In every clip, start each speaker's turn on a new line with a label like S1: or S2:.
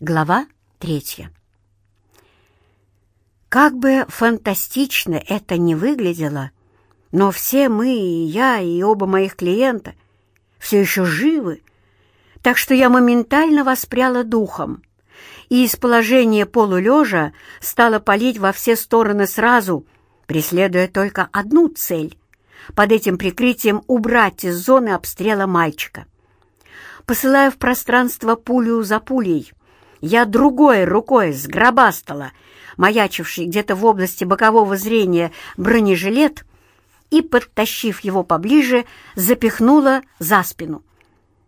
S1: Глава третья. Как бы фантастично это ни выглядело, но все мы, и я, и оба моих клиента, все еще живы, так что я моментально воспряла духом и из положения полулежа стала палить во все стороны сразу, преследуя только одну цель — под этим прикрытием убрать из зоны обстрела мальчика. Посылая в пространство пулю за пулей — я другой рукой сгробастала маячивший где-то в области бокового зрения бронежилет и, подтащив его поближе, запихнула за спину.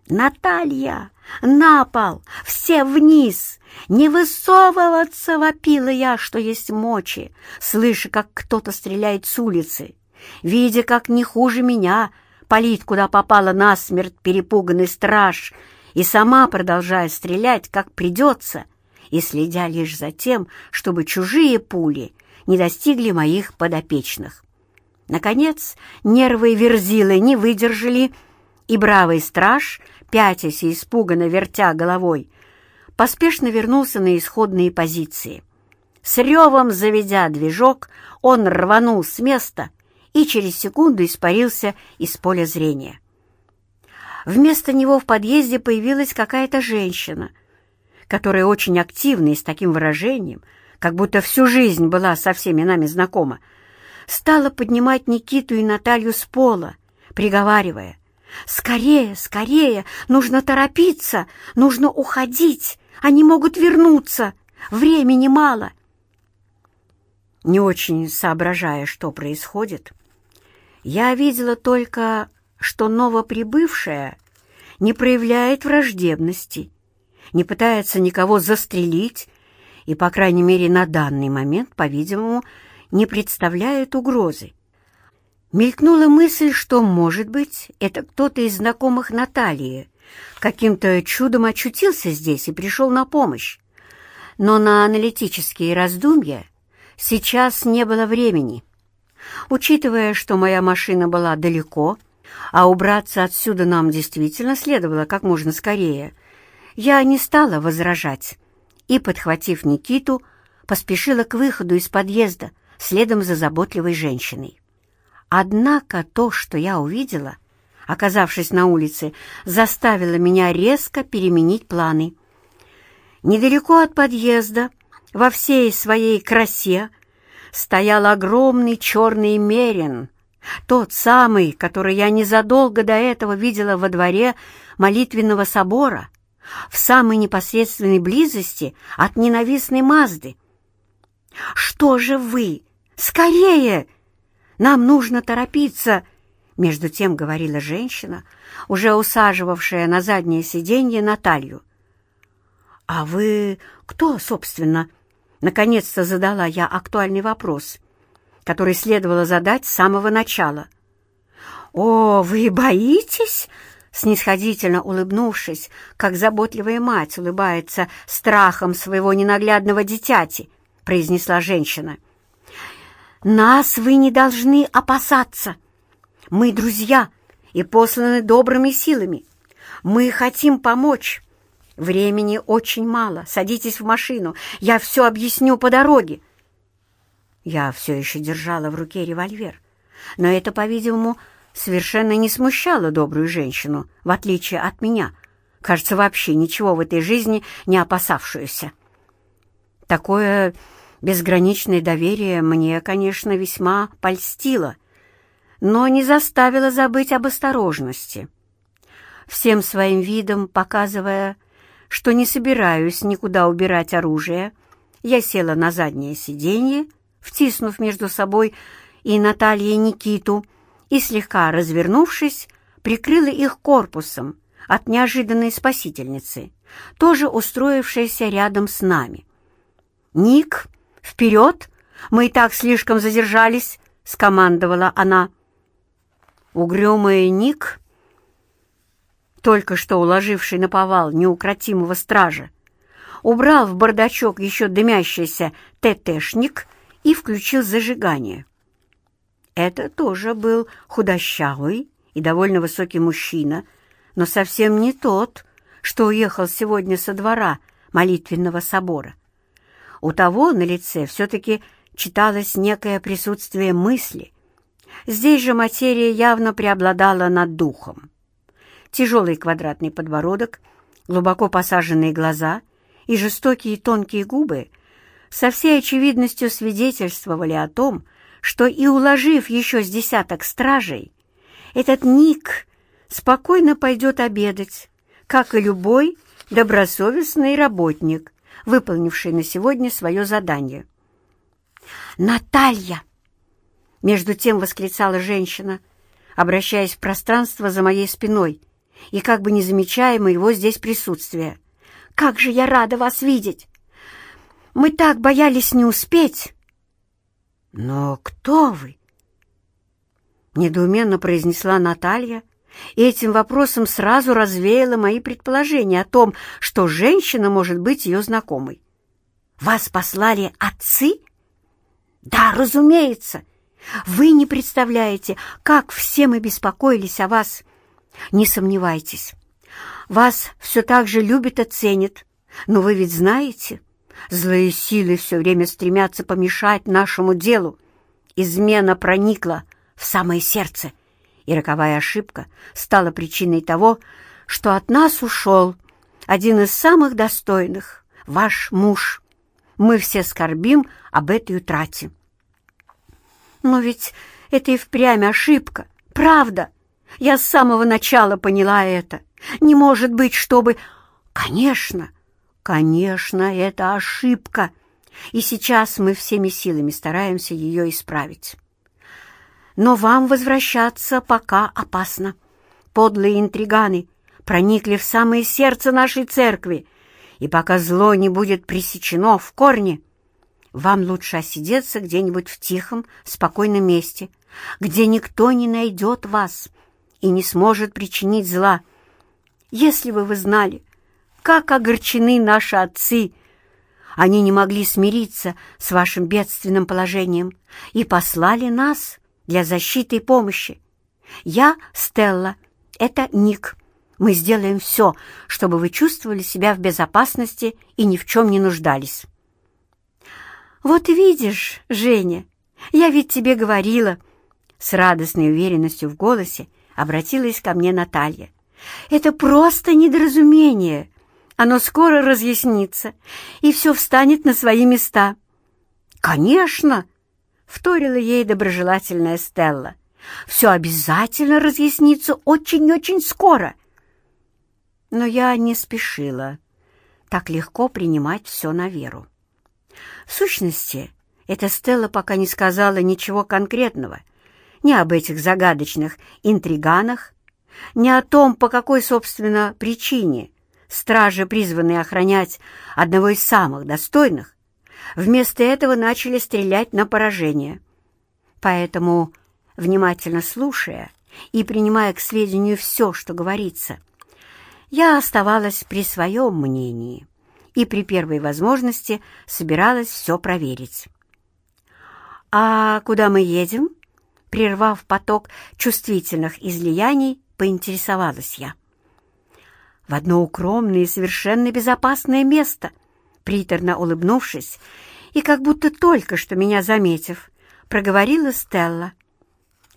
S1: «Наталья! На пол! Все вниз! Не высовываться!» — вопила я, что есть мочи, слыша, как кто-то стреляет с улицы, видя, как не хуже меня палит, куда попала насмерть перепуганный страж — и сама продолжая стрелять, как придется, и следя лишь за тем, чтобы чужие пули не достигли моих подопечных. Наконец, нервы Верзилы не выдержали, и бравый страж, пятясь и испуганно вертя головой, поспешно вернулся на исходные позиции. С ревом заведя движок, он рванул с места и через секунду испарился из поля зрения. Вместо него в подъезде появилась какая-то женщина, которая очень активно и с таким выражением, как будто всю жизнь была со всеми нами знакома, стала поднимать Никиту и Наталью с пола, приговаривая, «Скорее, скорее! Нужно торопиться! Нужно уходить! Они могут вернуться! Времени мало!» Не очень соображая, что происходит, я видела только что новоприбывшая не проявляет враждебности, не пытается никого застрелить и, по крайней мере, на данный момент, по-видимому, не представляет угрозы. Мелькнула мысль, что, может быть, это кто-то из знакомых Натальи каким-то чудом очутился здесь и пришел на помощь. Но на аналитические раздумья сейчас не было времени. Учитывая, что моя машина была далеко, а убраться отсюда нам действительно следовало как можно скорее. Я не стала возражать и, подхватив Никиту, поспешила к выходу из подъезда следом за заботливой женщиной. Однако то, что я увидела, оказавшись на улице, заставило меня резко переменить планы. Недалеко от подъезда, во всей своей красе, стоял огромный черный мерин — тот самый, который я незадолго до этого видела во дворе молитвенного собора, в самой непосредственной близости от ненавистной Мазды. «Что же вы? Скорее! Нам нужно торопиться!» Между тем говорила женщина, уже усаживавшая на заднее сиденье Наталью. «А вы кто, собственно?» Наконец-то задала я актуальный вопрос — который следовало задать с самого начала. «О, вы боитесь?» снисходительно улыбнувшись, как заботливая мать улыбается страхом своего ненаглядного дитяти, произнесла женщина. «Нас вы не должны опасаться. Мы друзья и посланы добрыми силами. Мы хотим помочь. Времени очень мало. Садитесь в машину, я все объясню по дороге. Я все еще держала в руке револьвер, но это, по-видимому, совершенно не смущало добрую женщину, в отличие от меня, кажется, вообще ничего в этой жизни не опасавшуюся. Такое безграничное доверие мне, конечно, весьма польстило, но не заставило забыть об осторожности. Всем своим видом показывая, что не собираюсь никуда убирать оружие, я села на заднее сиденье втиснув между собой и Натальей Никиту, и, слегка развернувшись, прикрыла их корпусом от неожиданной спасительницы, тоже устроившейся рядом с нами. «Ник, вперед! Мы и так слишком задержались!» — скомандовала она. Угрюмый Ник, только что уложивший на повал неукротимого стража, убрал в бардачок еще дымящийся ТТшник и включил зажигание. Это тоже был худощавый и довольно высокий мужчина, но совсем не тот, что уехал сегодня со двора молитвенного собора. У того на лице все-таки читалось некое присутствие мысли. Здесь же материя явно преобладала над духом. Тяжелый квадратный подбородок, глубоко посаженные глаза и жестокие тонкие губы со всей очевидностью свидетельствовали о том, что и уложив еще с десяток стражей, этот Ник спокойно пойдет обедать, как и любой добросовестный работник, выполнивший на сегодня свое задание. «Наталья!» — между тем восклицала женщина, обращаясь в пространство за моей спиной и как бы не замечая моего здесь присутствия. «Как же я рада вас видеть! Мы так боялись не успеть!» «Но кто вы?» Недоуменно произнесла Наталья, и этим вопросом сразу развеяла мои предположения о том, что женщина может быть ее знакомой. «Вас послали отцы?» «Да, разумеется. Вы не представляете, как все мы беспокоились о вас. Не сомневайтесь, вас все так же любят и ценят, но вы ведь знаете, злые силы все время стремятся помешать нашему делу. Измена проникла в самое сердце, и роковая ошибка стала причиной того, что от нас ушел один из самых достойных, ваш муж. Мы все скорбим об этой утрате. Но ведь это и впрямь ошибка, правда. Я с самого начала поняла это. Не может быть, чтобы... Конечно, конечно, это ошибка. И сейчас мы всеми силами стараемся ее исправить но вам возвращаться пока опасно. Подлые интриганы проникли в самое сердце нашей церкви, и пока зло не будет пресечено в корне, вам лучше осидеться где-нибудь в тихом, спокойном месте, где никто не найдет вас и не сможет причинить зла. Если бы вы знали, как огорчены наши отцы, они не могли смириться с вашим бедственным положением и послали нас — для защиты и помощи. Я Стелла, это Ник. Мы сделаем все, чтобы вы чувствовали себя в безопасности и ни в чем не нуждались. Вот видишь, Женя, я ведь тебе говорила, с радостной уверенностью в голосе обратилась ко мне Наталья. Это просто недоразумение. Оно скоро разъяснится, и все встанет на свои места. Конечно, — вторила ей доброжелательная Стелла. «Все обязательно разъяснится очень-очень скоро». Но я не спешила так легко принимать все на веру. В сущности, эта Стелла пока не сказала ничего конкретного ни об этих загадочных интриганах, ни о том, по какой, собственно, причине стражи, призванные охранять одного из самых достойных, Вместо этого начали стрелять на поражение. Поэтому, внимательно слушая и принимая к сведению все, что говорится, я оставалась при своем мнении и при первой возможности собиралась все проверить. «А куда мы едем?» Прервав поток чувствительных излияний, поинтересовалась я. «В одно укромное и совершенно безопасное место», приторно улыбнувшись и как будто только что меня заметив, проговорила Стелла.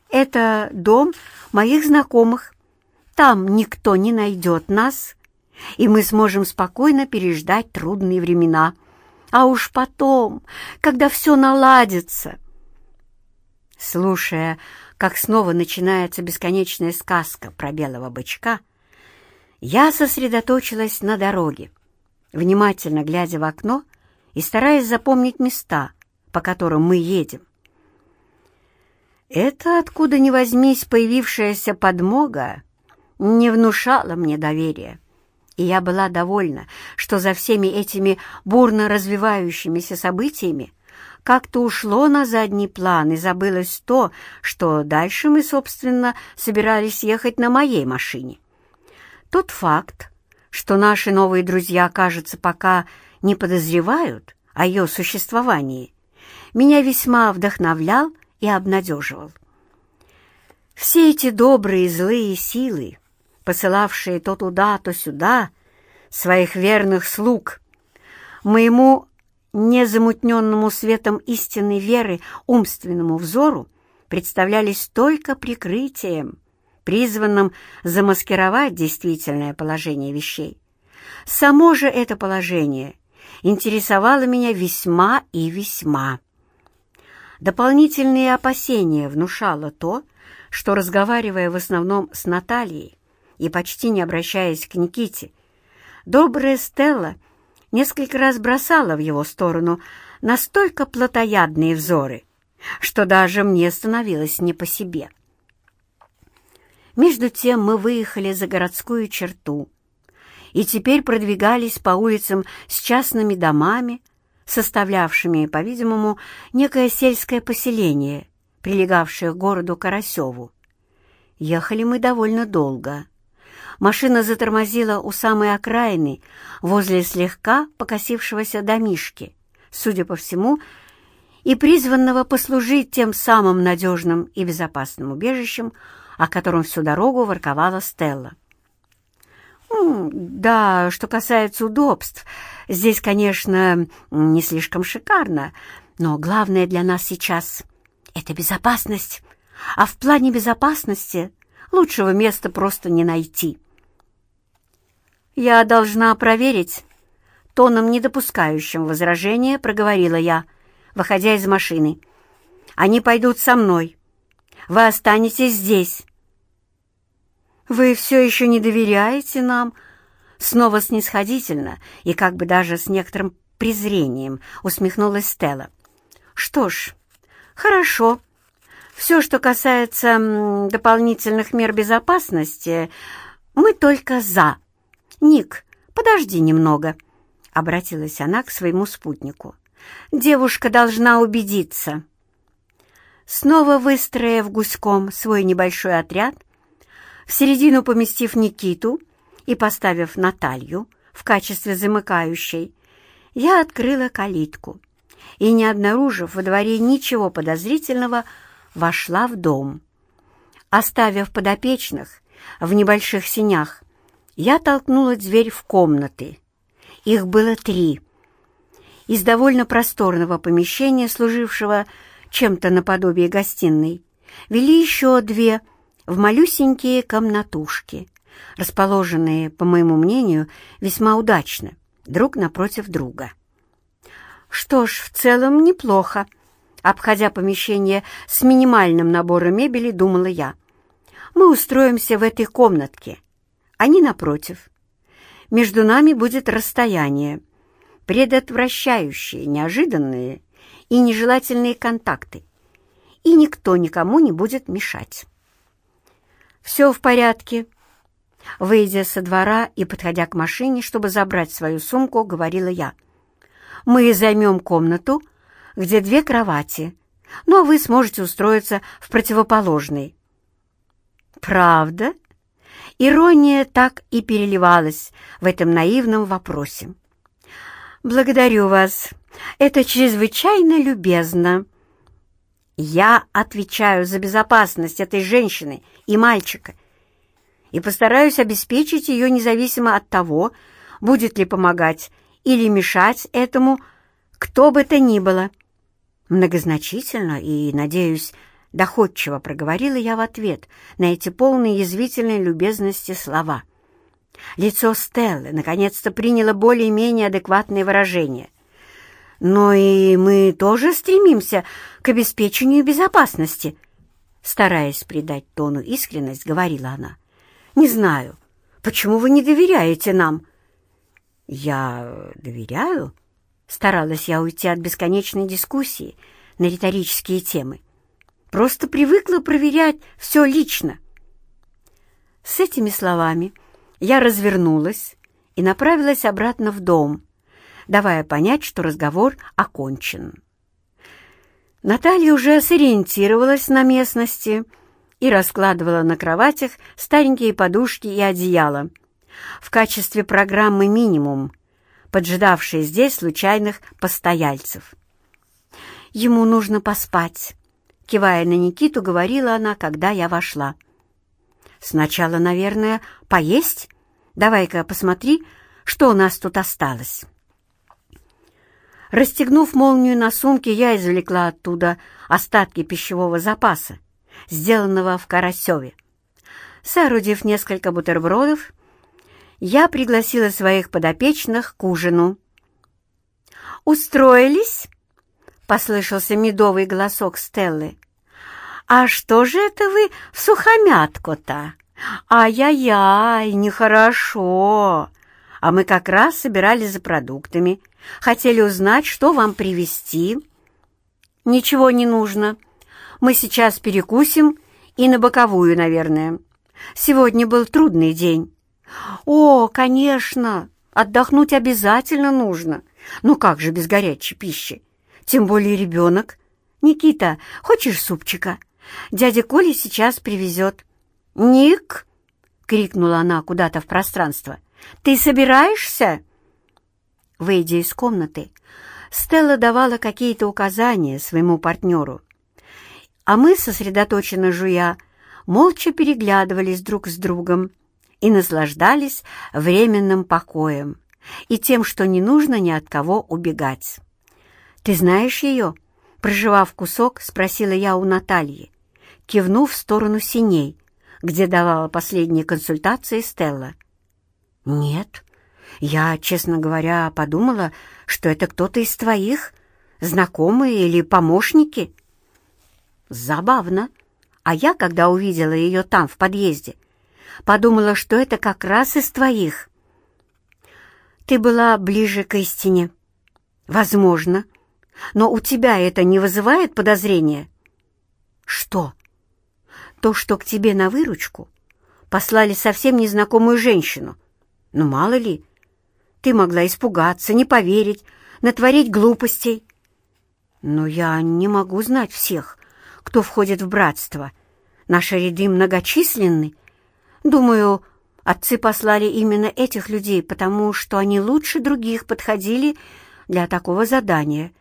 S1: «Это дом моих знакомых. Там никто не найдет нас, и мы сможем спокойно переждать трудные времена. А уж потом, когда все наладится...» Слушая, как снова начинается бесконечная сказка про белого бычка, я сосредоточилась на дороге внимательно глядя в окно и стараясь запомнить места, по которым мы едем. Это, откуда ни возьмись, появившаяся подмога не внушала мне доверия, и я была довольна, что за всеми этими бурно развивающимися событиями как-то ушло на задний план и забылось то, что дальше мы, собственно, собирались ехать на моей машине. Тот факт, что наши новые друзья, кажется, пока не подозревают о ее существовании, меня весьма вдохновлял и обнадеживал. Все эти добрые и злые силы, посылавшие то туда, то сюда своих верных слуг, Моему незамутненному светом истинной веры умственному взору представлялись только прикрытием, призванным замаскировать действительное положение вещей. Само же это положение интересовало меня весьма и весьма. Дополнительные опасения внушало то, что, разговаривая в основном с Натальей и почти не обращаясь к Никите, добрая Стелла несколько раз бросала в его сторону настолько плотоядные взоры, что даже мне становилось не по себе. Между тем мы выехали за городскую черту и теперь продвигались по улицам с частными домами, составлявшими, по-видимому, некое сельское поселение, прилегавшее к городу Карасеву. Ехали мы довольно долго. Машина затормозила у самой окраины, возле слегка покосившегося домишки, судя по всему, и призванного послужить тем самым надежным и безопасным убежищем, о котором всю дорогу ворковала Стелла. «Да, что касается удобств, здесь, конечно, не слишком шикарно, но главное для нас сейчас — это безопасность, а в плане безопасности лучшего места просто не найти». «Я должна проверить», — тоном, не допускающим возражения, проговорила я, выходя из машины. «Они пойдут со мной. Вы останетесь здесь». «Вы все еще не доверяете нам?» Снова снисходительно и как бы даже с некоторым презрением усмехнулась Стелла. «Что ж, хорошо. Все, что касается дополнительных мер безопасности, мы только за. Ник, подожди немного», — обратилась она к своему спутнику. «Девушка должна убедиться». Снова выстроив гуськом свой небольшой отряд, в середину поместив Никиту и поставив Наталью в качестве замыкающей, я открыла калитку и, не обнаружив во дворе ничего подозрительного, вошла в дом. Оставив подопечных в небольших синях, я толкнула дверь в комнаты. Их было три. Из довольно просторного помещения, служившего чем-то наподобие гостиной, вели еще две в малюсенькие комнатушки, расположенные, по моему мнению, весьма удачно, друг напротив друга. Что ж, в целом неплохо. Обходя помещение с минимальным набором мебели, думала я. Мы устроимся в этой комнатке. Они напротив. Между нами будет расстояние, предотвращающее неожиданные и нежелательные контакты, и никто никому не будет мешать. «Все в порядке». Выйдя со двора и подходя к машине, чтобы забрать свою сумку, говорила я. «Мы займем комнату, где две кровати, ну а вы сможете устроиться в противоположной». «Правда?» Ирония так и переливалась в этом наивном вопросе. «Благодарю вас. Это чрезвычайно любезно». Я отвечаю за безопасность этой женщины и мальчика и постараюсь обеспечить ее независимо от того, будет ли помогать или мешать этому кто бы то ни было. Многозначительно и, надеюсь, доходчиво проговорила я в ответ на эти полные язвительной любезности слова. Лицо Стеллы наконец-то приняло более-менее адекватное выражение — но и мы тоже стремимся к обеспечению безопасности. Стараясь придать тону искренность, говорила она. Не знаю, почему вы не доверяете нам? Я доверяю? Старалась я уйти от бесконечной дискуссии на риторические темы. Просто привыкла проверять все лично. С этими словами я развернулась и направилась обратно в дом, давая понять, что разговор окончен. Наталья уже сориентировалась на местности и раскладывала на кроватях старенькие подушки и одеяла в качестве программы «Минимум», поджидавшей здесь случайных постояльцев. «Ему нужно поспать», — кивая на Никиту, говорила она, когда я вошла. «Сначала, наверное, поесть? Давай-ка посмотри, что у нас тут осталось». Расстегнув молнию на сумке, я извлекла оттуда остатки пищевого запаса, сделанного в Карасеве. Соорудив несколько бутербродов, я пригласила своих подопечных к ужину. «Устроились?» — послышался медовый голосок Стеллы. «А что же это вы в сухомятку-то? Ай-яй-яй, нехорошо! А мы как раз собирались за продуктами, хотели узнать, что вам привезти». «Ничего не нужно. Мы сейчас перекусим и на боковую, наверное. Сегодня был трудный день». «О, конечно! Отдохнуть обязательно нужно. Ну как же без горячей пищи? Тем более ребенок. Никита, хочешь супчика? Дядя Коля сейчас привезет». «Ник!» — крикнула она куда-то в пространство. «Ты собираешься?» Выйдя из комнаты, Стелла давала какие-то указания своему партнеру, а мы, сосредоточенно жуя, молча переглядывались друг с другом и наслаждались временным покоем и тем, что не нужно ни от кого убегать. «Ты знаешь ее?» Проживав кусок, спросила я у Натальи, кивнув в сторону синей, где давала последние консультации Стелла. «Нет, я, честно говоря, подумала, что это кто-то из твоих, знакомые или помощники». «Забавно. А я, когда увидела ее там, в подъезде, подумала, что это как раз из твоих. Ты была ближе к истине. Возможно. Но у тебя это не вызывает подозрения? Что? То, что к тебе на выручку послали совсем незнакомую женщину. Ну, мало ли. Ты могла испугаться, не поверить, натворить глупостей. Но я не могу знать всех, кто входит в братство. Наши ряды многочисленны, Думаю, отцы послали именно этих людей, потому что они лучше других подходили для такого задания.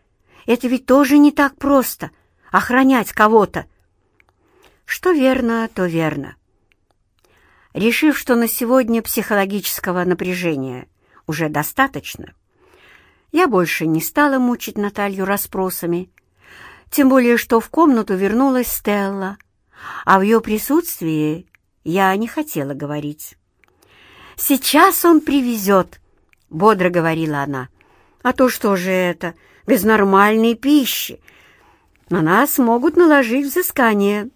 S1: Это ведь тоже не так просто — охранять кого-то. Что верно, то верно. Решив, что на сегодня психологического напряжения уже достаточно, я больше не стала мучить Наталью расспросами, тем более что в комнату вернулась Стелла, а в ее присутствии я не хотела говорить. «Сейчас он привезет», — бодро говорила она. «А то что же это, без нормальной пищи? На нас могут наложить взыскание.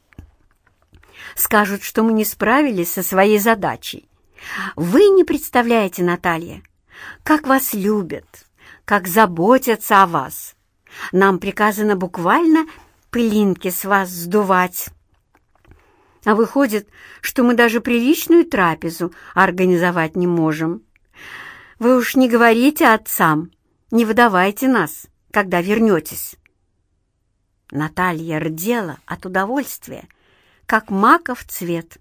S1: Скажут, что мы не справились со своей задачей. Вы не представляете, Наталья, как вас любят, как заботятся о вас. Нам приказано буквально пылинки с вас сдувать». А выходит, что мы даже приличную трапезу организовать не можем. Вы уж не говорите отцам, не выдавайте нас, когда вернетесь. Наталья рдела от удовольствия, как маков цвет.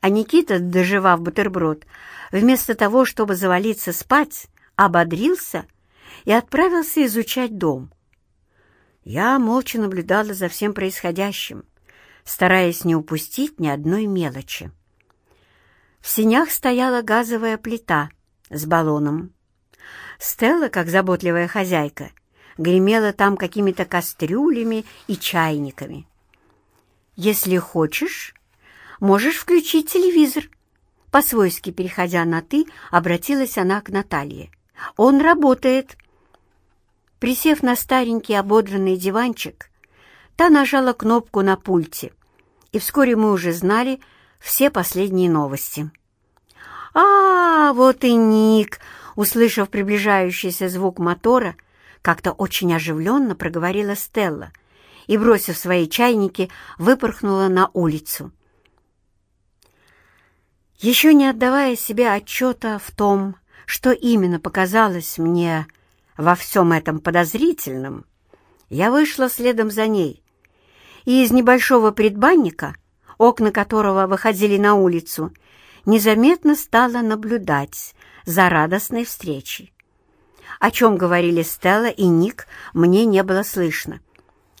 S1: А Никита, доживав бутерброд, вместо того, чтобы завалиться спать, ободрился и отправился изучать дом. Я молча наблюдала за всем происходящим, стараясь не упустить ни одной мелочи. В синях стояла газовая плита с баллоном. Стелла, как заботливая хозяйка, гремела там какими-то кастрюлями и чайниками. «Если хочешь, можешь включить телевизор», по-свойски переходя на «ты», обратилась она к Наталье. «Он работает». Присев на старенький ободранный диванчик, Та нажала кнопку на пульте, и вскоре мы уже знали все последние новости. «А, вот и Ник!» Услышав приближающийся звук мотора, как-то очень оживленно проговорила Стелла и, бросив свои чайники, выпорхнула на улицу. Еще не отдавая себе отчета в том, что именно показалось мне во всем этом подозрительном, я вышла следом за ней и из небольшого предбанника, окна которого выходили на улицу, незаметно стала наблюдать за радостной встречей. О чем говорили Стелла и Ник, мне не было слышно.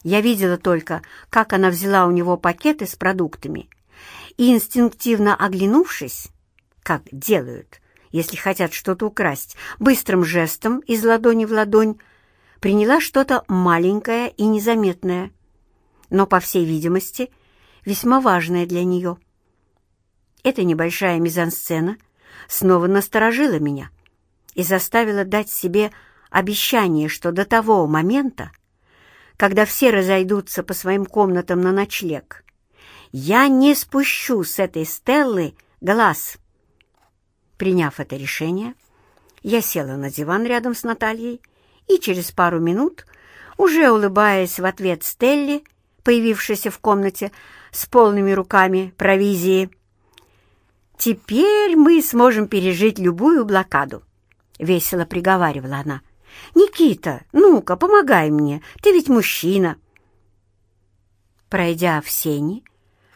S1: Я видела только, как она взяла у него пакеты с продуктами и, инстинктивно оглянувшись, как делают, если хотят что-то украсть, быстрым жестом из ладони в ладонь, приняла что-то маленькое и незаметное, но, по всей видимости, весьма важное для нее. Эта небольшая мизансцена снова насторожила меня и заставила дать себе обещание, что до того момента, когда все разойдутся по своим комнатам на ночлег, я не спущу с этой Стеллы глаз. Приняв это решение, я села на диван рядом с Натальей и через пару минут, уже улыбаясь в ответ Стелле, появившейся в комнате с полными руками провизии, «Теперь мы сможем пережить любую блокаду», — весело приговаривала она. «Никита, ну-ка, помогай мне, ты ведь мужчина». Пройдя в сени,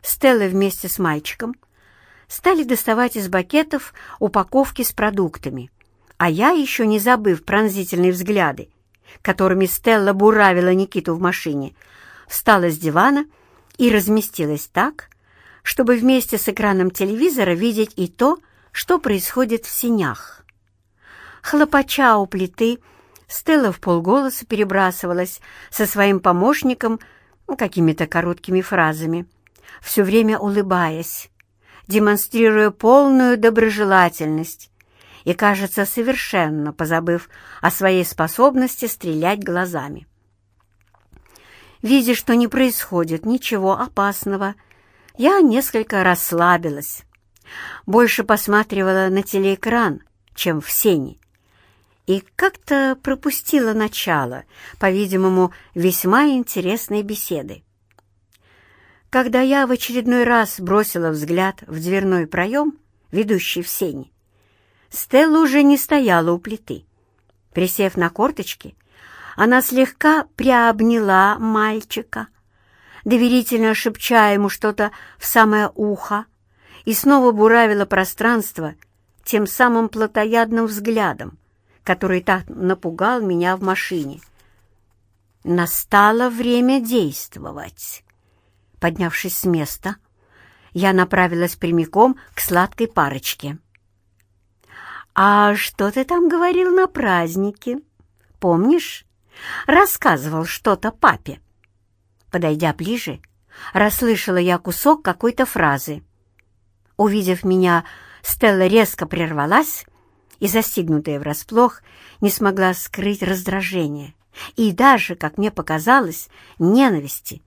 S1: Стелла вместе с мальчиком стали доставать из бакетов упаковки с продуктами, а я, еще не забыв пронзительные взгляды, которыми Стелла буравила Никиту в машине, встала с дивана и разместилась так, чтобы вместе с экраном телевизора видеть и то, что происходит в синях. Хлопача у плиты, Стелла в полголоса перебрасывалась со своим помощником какими-то короткими фразами, все время улыбаясь, демонстрируя полную доброжелательность и, кажется, совершенно позабыв о своей способности стрелять глазами. Видя, что не происходит ничего опасного, я несколько расслабилась, больше посматривала на телеэкран, чем в сене, и как-то пропустила начало, по-видимому, весьма интересной беседы. Когда я в очередной раз бросила взгляд в дверной проем, ведущий в сень, Стелла уже не стояла у плиты. Присев на корточки, она слегка приобняла мальчика, доверительно шепча ему что-то в самое ухо, и снова буравила пространство тем самым плотоядным взглядом, который так напугал меня в машине. Настало время действовать. Поднявшись с места, я направилась прямиком к сладкой парочке. «А что ты там говорил на празднике? Помнишь? Рассказывал что-то папе». Подойдя ближе, расслышала я кусок какой-то фразы. Увидев меня, Стелла резко прервалась и, застигнутая врасплох, не смогла скрыть раздражение и даже, как мне показалось, ненависти,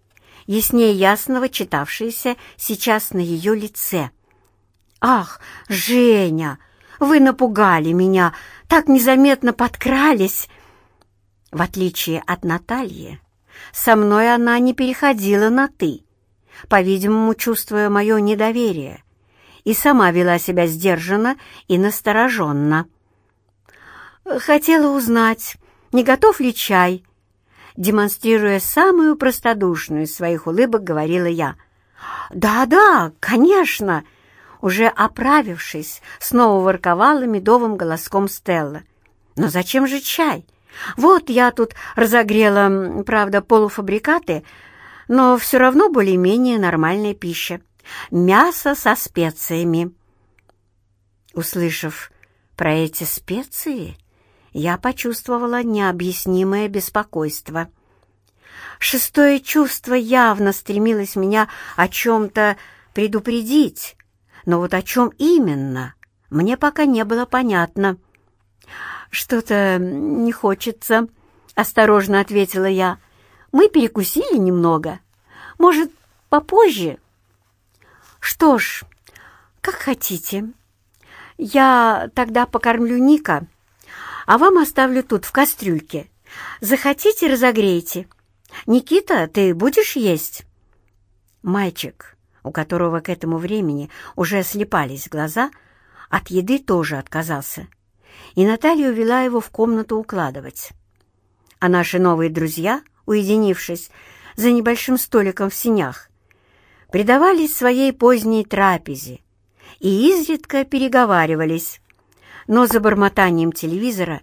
S1: яснее ясного читавшееся сейчас на ее лице. «Ах, Женя!» Вы напугали меня, так незаметно подкрались. В отличие от Натальи, со мной она не переходила на «ты», по-видимому, чувствуя мое недоверие, и сама вела себя сдержанно и настороженно. Хотела узнать, не готов ли чай. Демонстрируя самую простодушную из своих улыбок, говорила я. «Да-да, конечно!» уже оправившись, снова ворковала медовым голоском Стелла. «Но зачем же чай? Вот я тут разогрела, правда, полуфабрикаты, но все равно более-менее нормальная пища. Мясо со специями». Услышав про эти специи, я почувствовала необъяснимое беспокойство. Шестое чувство явно стремилось меня о чем-то предупредить, но вот о чем именно, мне пока не было понятно. «Что-то не хочется», — осторожно ответила я. «Мы перекусили немного. Может, попозже?» «Что ж, как хотите. Я тогда покормлю Ника, а вам оставлю тут, в кастрюльке. Захотите, разогрейте. Никита, ты будешь есть?» Мальчик у которого к этому времени уже слепались глаза, от еды тоже отказался, и Наталья увела его в комнату укладывать. А наши новые друзья, уединившись за небольшим столиком в синях, предавались своей поздней трапезе и изредка переговаривались, но за бормотанием телевизора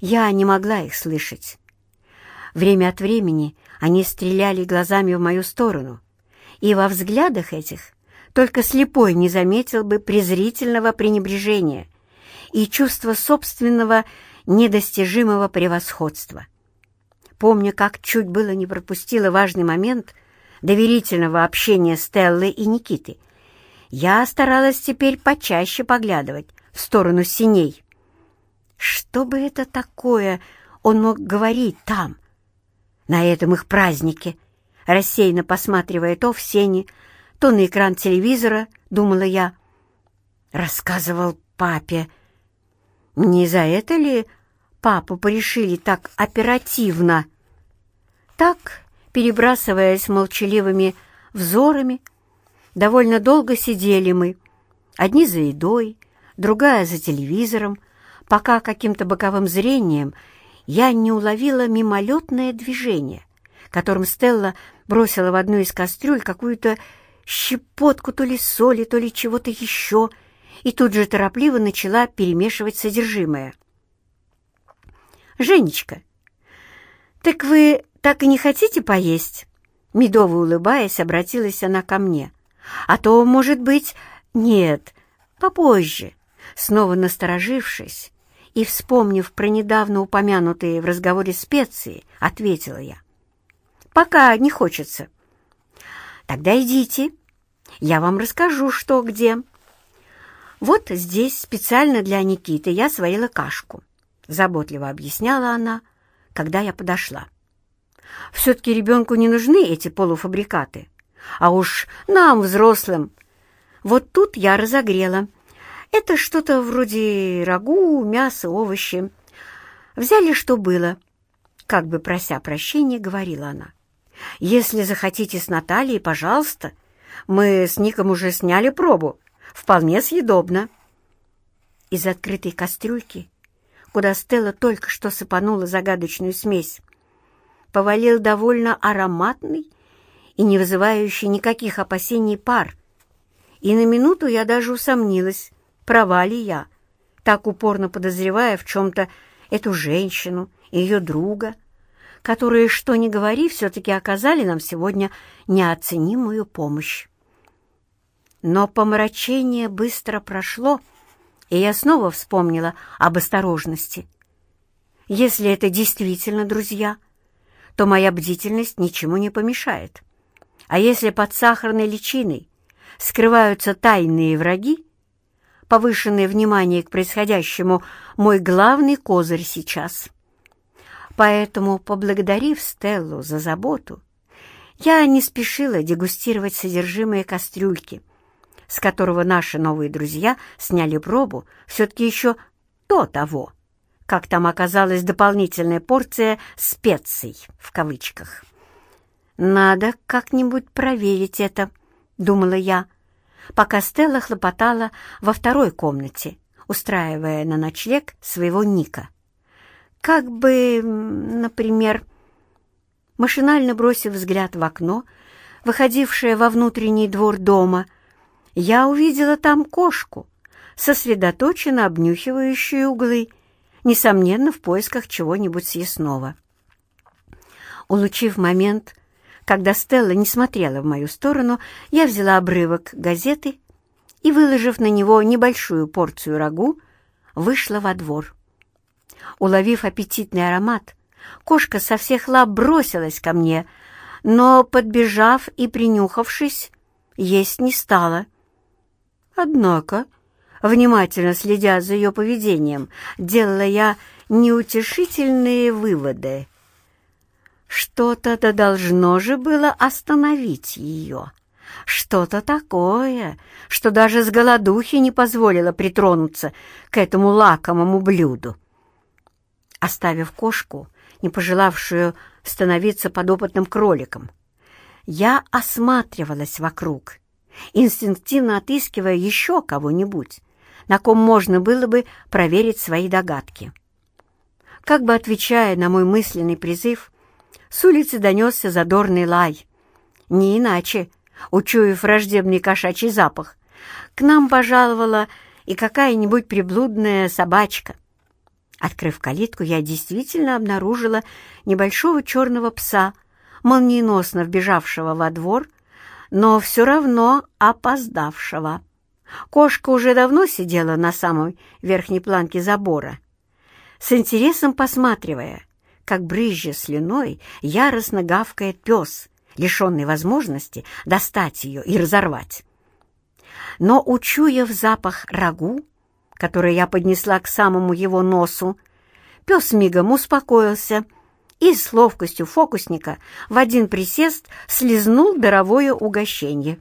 S1: я не могла их слышать. Время от времени они стреляли глазами в мою сторону — и во взглядах этих только слепой не заметил бы презрительного пренебрежения и чувства собственного недостижимого превосходства. Помня, как чуть было не пропустила важный момент доверительного общения Стеллы и Никиты, я старалась теперь почаще поглядывать в сторону синей. Что бы это такое он мог говорить там, на этом их празднике, рассеянно посматривая то в сени, то на экран телевизора, думала я. Рассказывал папе. Не за это ли папу порешили так оперативно? Так, перебрасываясь молчаливыми взорами, довольно долго сидели мы, одни за едой, другая за телевизором, пока каким-то боковым зрением я не уловила мимолетное движение, которым Стелла бросила в одну из кастрюль какую-то щепотку то ли соли, то ли чего-то еще, и тут же торопливо начала перемешивать содержимое. «Женечка, так вы так и не хотите поесть?» Медово улыбаясь, обратилась она ко мне. «А то, может быть, нет, попозже». Снова насторожившись и вспомнив про недавно упомянутые в разговоре специи, ответила я. «Пока не хочется». «Тогда идите, я вам расскажу, что где». «Вот здесь специально для Никиты я сварила кашку», — заботливо объясняла она, когда я подошла. «Все-таки ребенку не нужны эти полуфабрикаты, а уж нам, взрослым. Вот тут я разогрела. Это что-то вроде рагу, мяса, овощи. Взяли, что было». Как бы прося прощения, говорила она. «Если захотите с Натальей, пожалуйста. Мы с Ником уже сняли пробу. Вполне съедобно». Из открытой кастрюльки, куда Стелла только что сыпанула загадочную смесь, повалил довольно ароматный и не вызывающий никаких опасений пар. И на минуту я даже усомнилась, права ли я, так упорно подозревая в чем-то эту женщину и ее друга, которые, что ни говори, все-таки оказали нам сегодня неоценимую помощь. Но помрачение быстро прошло, и я снова вспомнила об осторожности. Если это действительно друзья, то моя бдительность ничему не помешает. А если под сахарной личиной скрываются тайные враги, повышенное внимание к происходящему — мой главный козырь сейчас. Поэтому, поблагодарив Стеллу за заботу, я не спешила дегустировать содержимое кастрюльки, с которого наши новые друзья сняли пробу, все-таки еще до того, как там оказалась дополнительная порция «специй» в кавычках. «Надо как-нибудь проверить это», — думала я, пока Стелла хлопотала во второй комнате, устраивая на ночлег своего Ника. Как бы, например, машинально бросив взгляд в окно, выходившее во внутренний двор дома — я увидела там кошку, сосредоточенно обнюхивающую углы, несомненно, в поисках чего-нибудь съестного. Улучив момент, когда Стелла не смотрела в мою сторону, я взяла обрывок газеты и, выложив на него небольшую порцию рагу, вышла во двор. Уловив аппетитный аромат, кошка со всех лап бросилась ко мне, но, подбежав и принюхавшись, есть не стала — Однако, внимательно следя за ее поведением, делала я неутешительные выводы. Что-то-то должно же было остановить ее. Что-то такое, что даже с голодухи не позволило притронуться к этому лакомому блюду. Оставив кошку, не пожелавшую становиться подопытным кроликом, я осматривалась вокруг инстинктивно отыскивая еще кого-нибудь, на ком можно было бы проверить свои догадки. Как бы отвечая на мой мысленный призыв, с улицы донесся задорный лай. Не иначе, учуяв враждебный кошачий запах, к нам пожаловала и какая-нибудь приблудная собачка. Открыв калитку, я действительно обнаружила небольшого черного пса, молниеносно вбежавшего во двор но все равно опоздавшего. Кошка уже давно сидела на самой верхней планке забора, с интересом посматривая, как брызжа слюной яростно гавкает пес, лишенный возможности достать ее и разорвать. Но, учуяв запах рагу, который я поднесла к самому его носу, пес мигом успокоился и с ловкостью фокусника в один присест слезнул даровое угощение,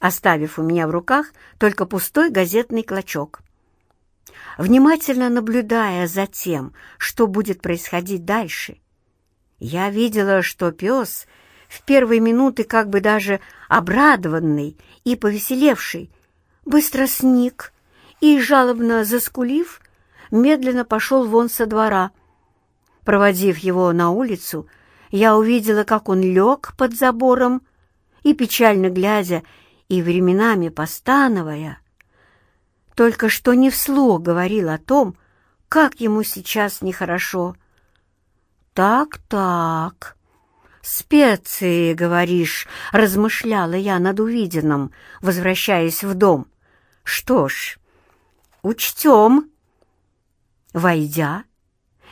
S1: оставив у меня в руках только пустой газетный клочок. Внимательно наблюдая за тем, что будет происходить дальше, я видела, что пес в первые минуты как бы даже обрадованный и повеселевший, быстро сник и, жалобно заскулив, медленно пошел вон со двора. Проводив его на улицу, я увидела, как он лег под забором и, печально глядя и временами постановая, только что не вслух говорил о том, как ему сейчас нехорошо. «Так-так, специи, говоришь», — размышляла я над увиденным, возвращаясь в дом. «Что ж, учтем». Войдя,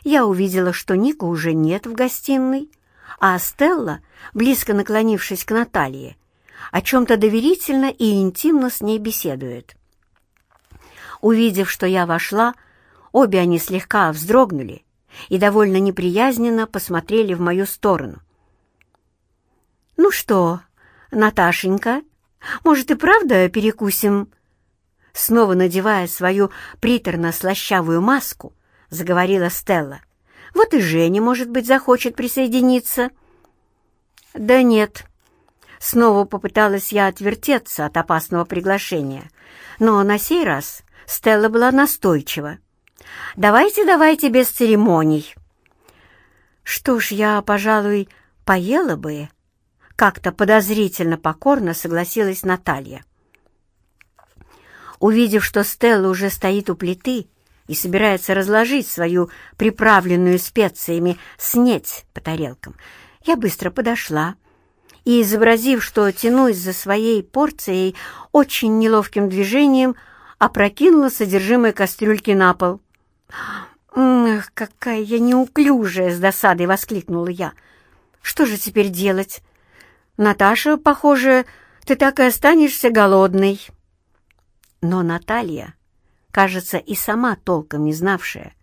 S1: я увидела, что Ника уже нет в гостиной, а Стелла, близко наклонившись к Наталье, о чем-то доверительно и интимно с ней беседует. Увидев, что я вошла, обе они слегка вздрогнули и довольно неприязненно посмотрели в мою сторону. «Ну что, Наташенька, может и правда перекусим?» Снова надевая свою приторно-слащавую маску, заговорила Стелла. «Вот и Женя, может быть, захочет присоединиться». «Да нет». Снова попыталась я отвертеться от опасного приглашения, но на сей раз Стелла была настойчива. «Давайте, давайте без церемоний». «Что ж, я, пожалуй, поела бы». Как-то подозрительно покорно согласилась Наталья. Увидев, что Стелла уже стоит у плиты и собирается разложить свою приправленную специями снеть по тарелкам, я быстро подошла и, изобразив, что тянусь за своей порцией, очень неловким движением опрокинула содержимое кастрюльки на пол. «Эх, какая я неуклюжая!» — с досадой воскликнула я. «Что же теперь делать? Наташа, похоже, ты так и останешься голодной». Но Наталья, кажется, и сама толком не знавшая,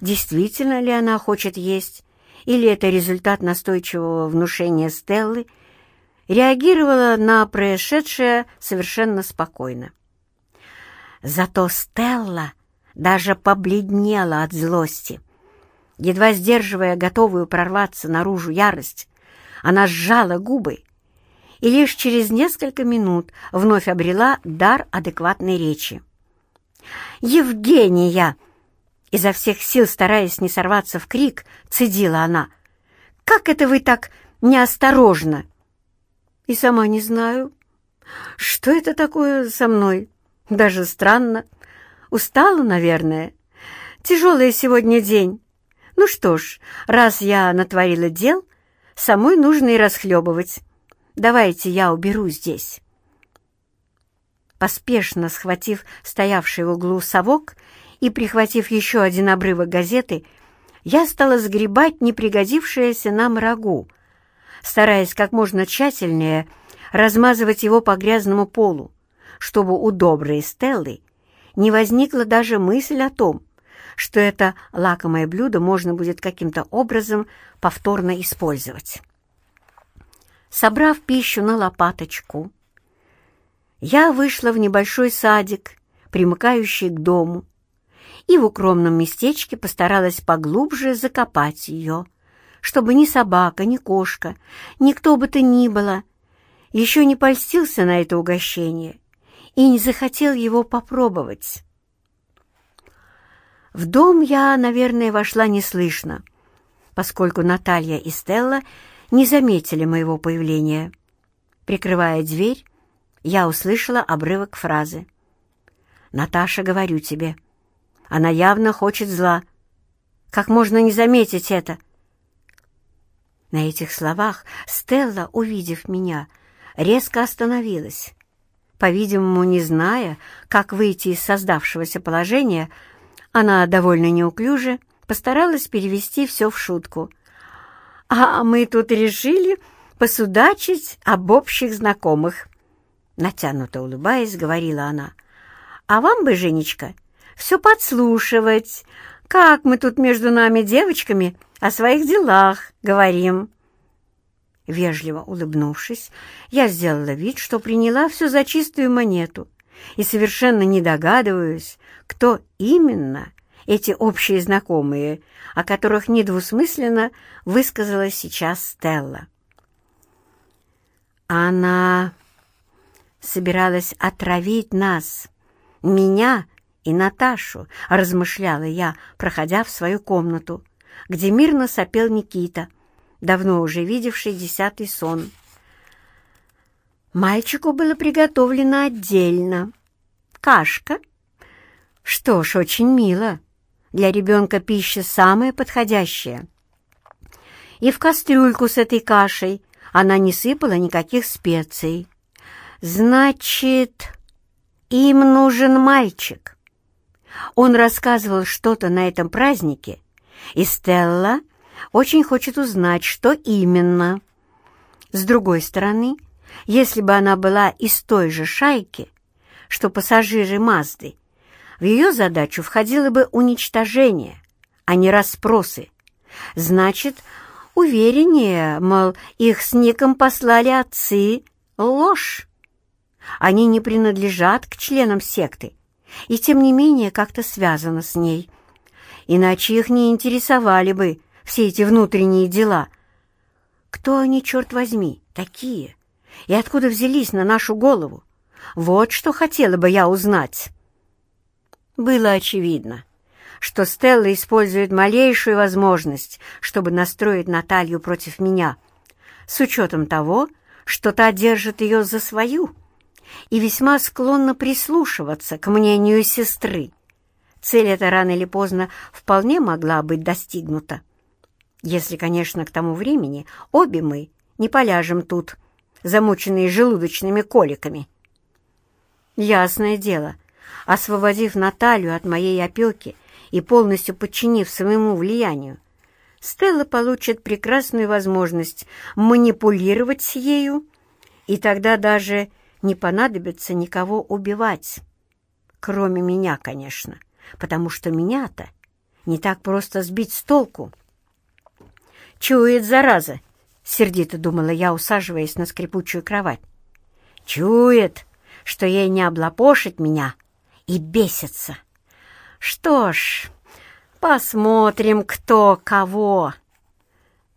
S1: действительно ли она хочет есть, или это результат настойчивого внушения Стеллы, реагировала на происшедшее совершенно спокойно. Зато Стелла даже побледнела от злости. Едва сдерживая готовую прорваться наружу ярость, она сжала губы и лишь через несколько минут вновь обрела дар адекватной речи. «Евгения!» Изо всех сил, стараясь не сорваться в крик, цедила она. «Как это вы так неосторожно?» «И сама не знаю, что это такое со мной?» Даже странно. Устала, наверное. Тяжелый сегодня день. Ну что ж, раз я натворила дел, самой нужно и расхлебывать. Давайте я уберу здесь. Поспешно схватив стоявший в углу совок и прихватив еще один обрывок газеты, я стала сгребать непригодившееся нам рагу, стараясь как можно тщательнее размазывать его по грязному полу чтобы у доброй Стеллы не возникла даже мысль о том, что это лакомое блюдо можно будет каким-то образом повторно использовать. Собрав пищу на лопаточку, я вышла в небольшой садик, примыкающий к дому, и в укромном местечке постаралась поглубже закопать ее, чтобы ни собака, ни кошка, никто бы то ни было еще не польстился на это угощение и не захотел его попробовать. В дом я, наверное, вошла неслышно, поскольку Наталья и Стелла не заметили моего появления. Прикрывая дверь, я услышала обрывок фразы. «Наташа, говорю тебе, она явно хочет зла. Как можно не заметить это?» На этих словах Стелла, увидев меня, резко остановилась по-видимому, не зная, как выйти из создавшегося положения, она довольно неуклюже постаралась перевести все в шутку, а мы тут решили посудачить об общих знакомых. Натянуто улыбаясь, говорила она. А вам бы, Женечка, все подслушивать, как мы тут между нами девочками о своих делах говорим. Вежливо улыбнувшись, я сделала вид, что приняла все за чистую монету и совершенно не догадываюсь, кто именно эти общие знакомые, о которых недвусмысленно высказалась сейчас Стелла. Она собиралась отравить нас, меня и Наташу, размышляла я, проходя в свою комнату, где мирно сопел Никита, давно уже видевший десятый сон. Мальчику было приготовлено отдельно. Кашка. Что ж, очень мило. Для ребенка пища самая подходящая. И в кастрюльку с этой кашей она не сыпала никаких специй. Значит, им нужен мальчик. Он рассказывал что-то на этом празднике, и Стелла очень хочет узнать, что именно. С другой стороны, если бы она была из той же шайки, что пассажиры Мазды, в ее задачу входило бы уничтожение, а не расспросы. Значит, увереннее, мол, их с Ником послали отцы, ложь. Они не принадлежат к членам секты и, тем не менее, как-то связаны с ней. Иначе их не интересовали бы все эти внутренние дела. Кто они, черт возьми, такие? И откуда взялись на нашу голову? Вот что хотела бы я узнать. Было очевидно, что Стелла использует малейшую возможность, чтобы настроить Наталью против меня, с учетом того, что та держит ее за свою и весьма склонна прислушиваться к мнению сестры. Цель эта рано или поздно вполне могла быть достигнута. Если, конечно, к тому времени обе мы не поляжем тут, замученные желудочными коликами. Ясное дело, освободив Наталью от моей опеки и полностью подчинив своему влиянию, Стелла получит прекрасную возможность манипулировать ею, и тогда даже не понадобится никого убивать. Кроме меня, конечно, потому что меня-то не так просто сбить с толку. «Чует, зараза!» — сердито думала я, усаживаясь на скрипучую кровать. «Чует!» что ей не облапошить меня, и бесится. Что ж, посмотрим, кто кого.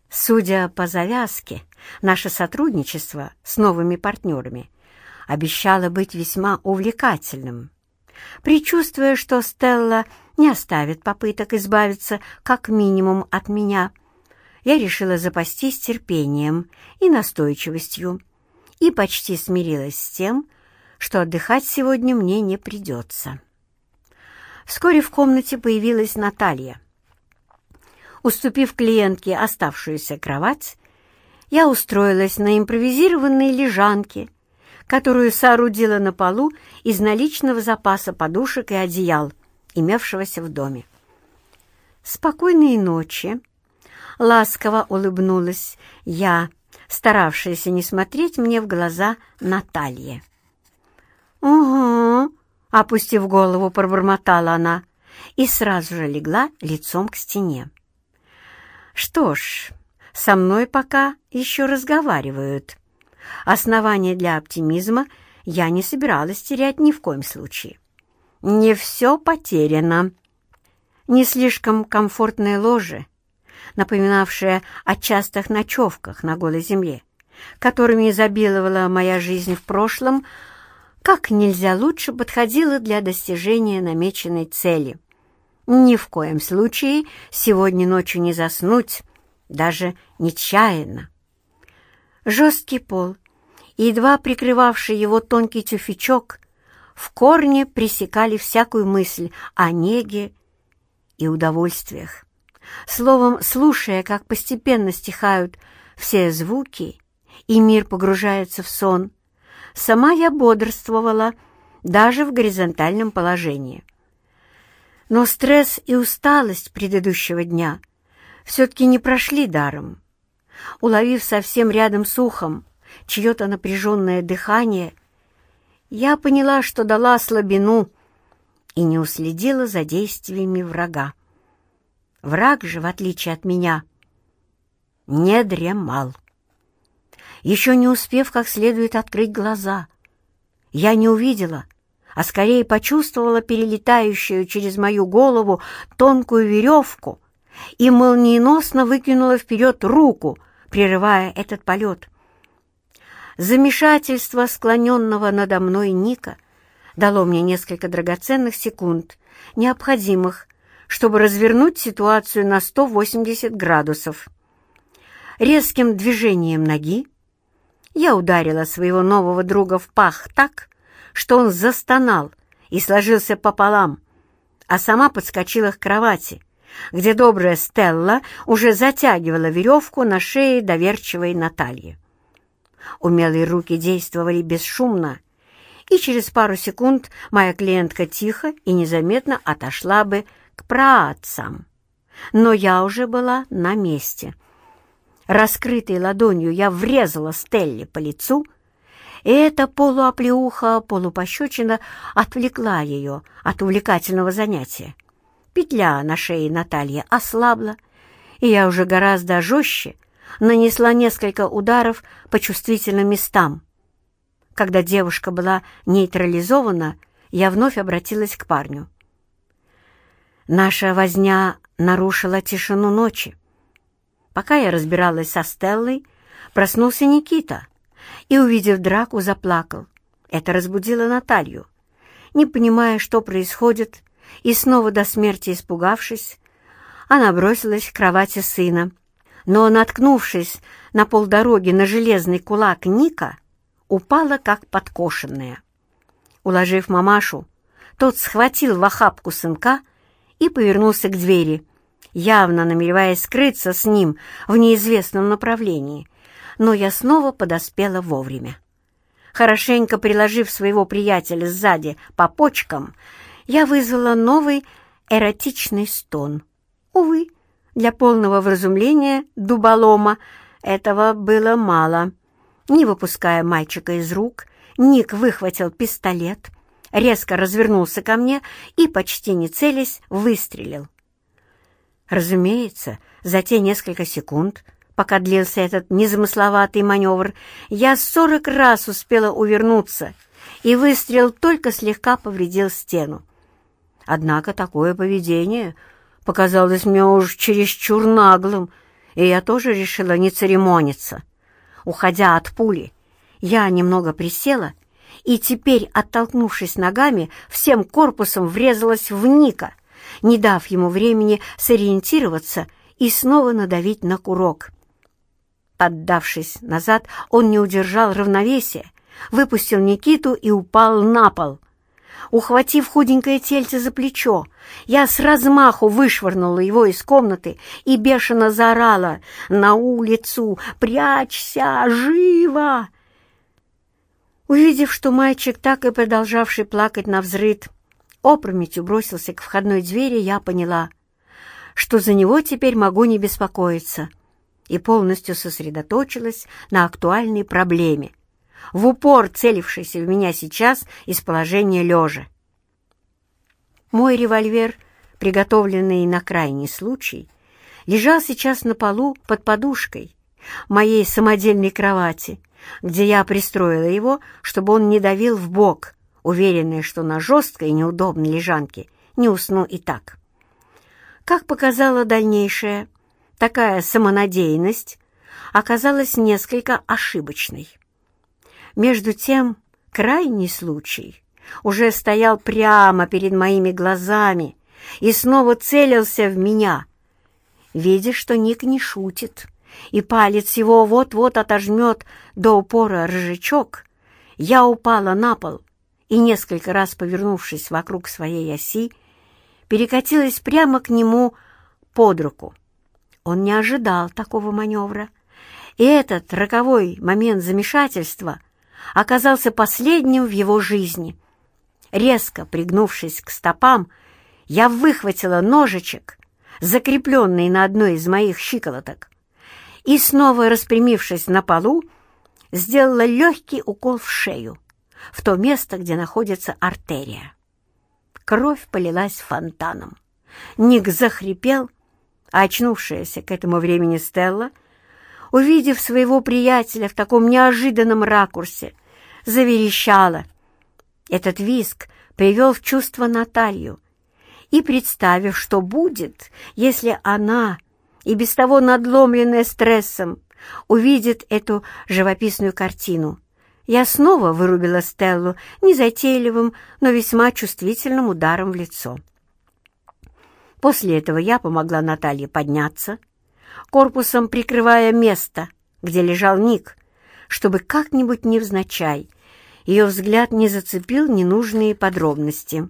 S1: Судя по завязке, наше сотрудничество с новыми партнерами обещало быть весьма увлекательным. Причувствуя, что Стелла не оставит попыток избавиться как минимум от меня, я решила запастись терпением и настойчивостью и почти смирилась с тем, что отдыхать сегодня мне не придется. Вскоре в комнате появилась Наталья. Уступив клиентке оставшуюся кровать, я устроилась на импровизированной лежанке, которую соорудила на полу из наличного запаса подушек и одеял, имевшегося в доме. «Спокойной ночи!» Ласково улыбнулась я, старавшаяся не смотреть мне в глаза Наталье. «Угу», — опустив голову, пробормотала она и сразу же легла лицом к стене. «Что ж, со мной пока еще разговаривают. Основания для оптимизма я не собиралась терять ни в коем случае. Не все потеряно. Не слишком комфортное ложе, напоминавшее о частых ночевках на голой земле, которыми изобиловала моя жизнь в прошлом, — как нельзя лучше подходила для достижения намеченной цели. Ни в коем случае сегодня ночью не заснуть, даже нечаянно. Жесткий пол, едва прикрывавший его тонкий тюфячок, в корне пресекали всякую мысль о неге и удовольствиях. Словом, слушая, как постепенно стихают все звуки, и мир погружается в сон — Сама я бодрствовала, даже в горизонтальном положении. Но стресс и усталость предыдущего дня все-таки не прошли даром. уловив совсем рядом с ухом чье-то напряженное дыхание, я поняла, что дала слабину и не уследила за действиями врага. Враг же, в отличие от меня, не дремал. Еще не успев как следует открыть глаза, я не увидела, а скорее почувствовала перелетающую через мою голову тонкую веревку и молниеносно выкинула вперед руку, прерывая этот полет. Замешательство склоненного надо мной Ника дало мне несколько драгоценных секунд, необходимых, чтобы развернуть ситуацию на 180 градусов. Резким движением ноги я ударила своего нового друга в пах так, что он застонал и сложился пополам, а сама подскочила к кровати, где добрая Стелла уже затягивала веревку на шее доверчивой Натальи. Умелые руки действовали бесшумно, и через пару секунд моя клиентка тихо и незаметно отошла бы к праотцам. Но я уже была на месте. Раскрытой ладонью я врезала Стелле по лицу, и эта полуоплеуха, полупощечина отвлекла ее от увлекательного занятия. Петля на шее Натальи ослабла, и я уже гораздо жестче нанесла несколько ударов по чувствительным местам. Когда девушка была нейтрализована, я вновь обратилась к парню. Наша возня нарушила тишину ночи. Пока я разбиралась со Стеллой, проснулся Никита и, увидев драку, заплакал. Это разбудило Наталью. Не понимая, что происходит, и снова до смерти испугавшись, она бросилась к кровати сына. Но, наткнувшись на полдороги на железный кулак Ника, упала как подкошенная. Уложив мамашу, тот схватил в охапку сынка и повернулся к двери, явно намереваясь скрыться с ним в неизвестном направлении, но я снова подоспела вовремя. Хорошенько приложив своего приятеля сзади по почкам, я вызвала новый эротичный стон. Увы, для полного вразумления дуболома этого было мало. Не выпуская мальчика из рук, Ник выхватил пистолет, резко развернулся ко мне и, почти не целясь, выстрелил. Разумеется, за те несколько секунд, пока длился этот незамысловатый маневр, я сорок раз успела увернуться, и выстрел только слегка повредил стену. Однако такое поведение показалось мне уж чересчур наглым, и я тоже решила не церемониться. Уходя от пули, я немного присела и теперь, оттолкнувшись ногами, всем корпусом врезалась в Ника, не дав ему времени сориентироваться и снова надавить на курок. Поддавшись назад, он не удержал равновесия, выпустил Никиту и упал на пол. Ухватив худенькое тельце за плечо, я с размаху вышвырнула его из комнаты и бешено заорала «На улицу! Прячься! Живо!» Увидев, что мальчик, так и продолжавший плакать на взрыд, опрометью бросился к входной двери, я поняла, что за него теперь могу не беспокоиться, и полностью сосредоточилась на актуальной проблеме, в упор целившийся в меня сейчас из положения лежа. Мой револьвер, приготовленный на крайний случай, лежал сейчас на полу под подушкой моей самодельной кровати, где я пристроила его, чтобы он не давил в бок, уверенная, что на жесткой и неудобной лежанке не усну и так. Как показала дальнейшая, такая самонадеянность оказалась несколько ошибочной. Между тем, крайний случай уже стоял прямо перед моими глазами и снова целился в меня. Видя, что Ник не шутит, и палец его вот-вот отожмет до упора ржачок, я упала на пол и, несколько раз повернувшись вокруг своей оси, перекатилась прямо к нему под руку. Он не ожидал такого маневра, и этот роковой момент замешательства — оказался последним в его жизни. Резко пригнувшись к стопам, я выхватила ножичек, закрепленный на одной из моих щиколоток, и, снова распрямившись на полу, сделала легкий укол в шею, в то место, где находится артерия. Кровь полилась фонтаном. Ник захрипел, а очнувшаяся к этому времени Стелла, увидев своего приятеля в таком неожиданном ракурсе, заверещала. Этот виск привел в чувство Наталью, и, представив, что будет, если она, и без того надломленная стрессом, увидит эту живописную картину, я снова вырубила Стеллу незатейливым, но весьма чувствительным ударом в лицо. После этого я помогла Наталье подняться, корпусом прикрывая место, где лежал Ник, чтобы как-нибудь невзначай ее взгляд не зацепил ненужные подробности.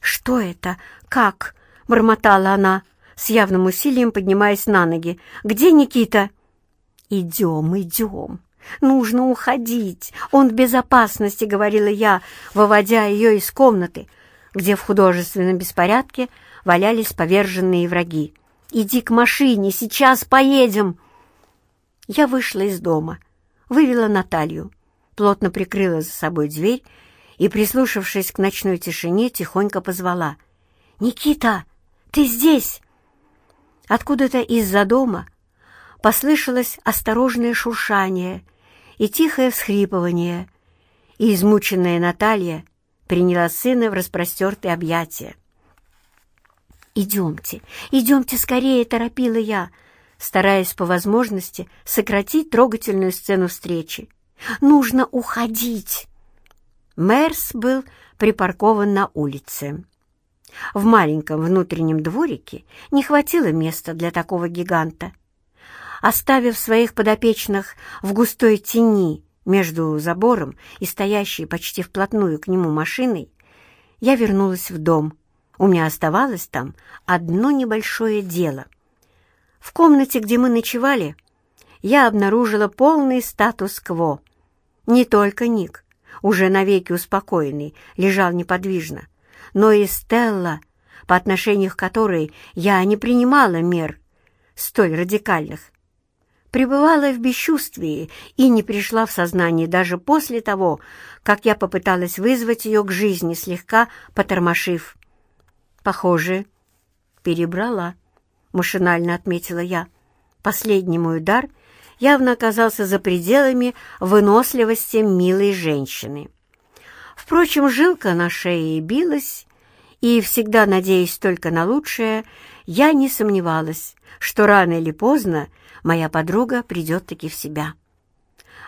S1: «Что это? Как?» — бормотала она, с явным усилием поднимаясь на ноги. «Где Никита?» «Идем, идем. Нужно уходить. Он в безопасности», — говорила я, выводя ее из комнаты, где в художественном беспорядке валялись поверженные враги. «Иди к машине, сейчас поедем!» Я вышла из дома, вывела Наталью, плотно прикрыла за собой дверь и, прислушавшись к ночной тишине, тихонько позвала. «Никита, ты здесь?» Откуда-то из-за дома послышалось осторожное шуршание и тихое всхрипывание, и измученная Наталья приняла сына в распростертые объятия. «Идемте, идемте скорее!» — торопила я, стараясь по возможности сократить трогательную сцену встречи. «Нужно уходить!» Мерс был припаркован на улице. В маленьком внутреннем дворике не хватило места для такого гиганта. Оставив своих подопечных в густой тени между забором и стоящей почти вплотную к нему машиной, я вернулась в дом. У меня оставалось там одно небольшое дело. В комнате, где мы ночевали, я обнаружила полный статус-кво. Не только Ник, уже навеки успокоенный, лежал неподвижно, но и Стелла, по отношению к которой я не принимала мер столь радикальных, пребывала в бесчувствии и не пришла в сознание даже после того, как я попыталась вызвать ее к жизни, слегка потормошив. «Похоже, перебрала», — машинально отметила я. Последний мой удар — явно оказался за пределами выносливости милой женщины. Впрочем, жилка на шее билась, и, всегда надеясь только на лучшее, я не сомневалась, что рано или поздно моя подруга придет-таки в себя.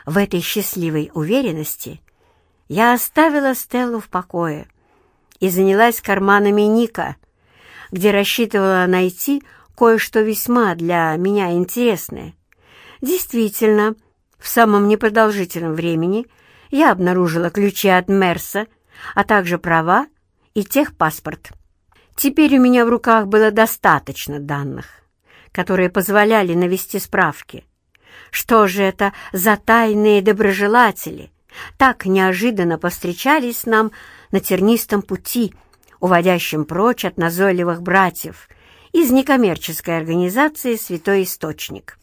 S1: В этой счастливой уверенности я оставила Стеллу в покое и занялась карманами Ника, где рассчитывала найти кое-что весьма для меня интересное. Действительно, в самом непродолжительном времени я обнаружила ключи от Мерса, а также права и техпаспорт. Теперь у меня в руках было достаточно данных, которые позволяли навести справки. Что же это за тайные доброжелатели так неожиданно повстречались нам на тернистом пути, уводящем прочь от назойливых братьев из некоммерческой организации «Святой Источник»?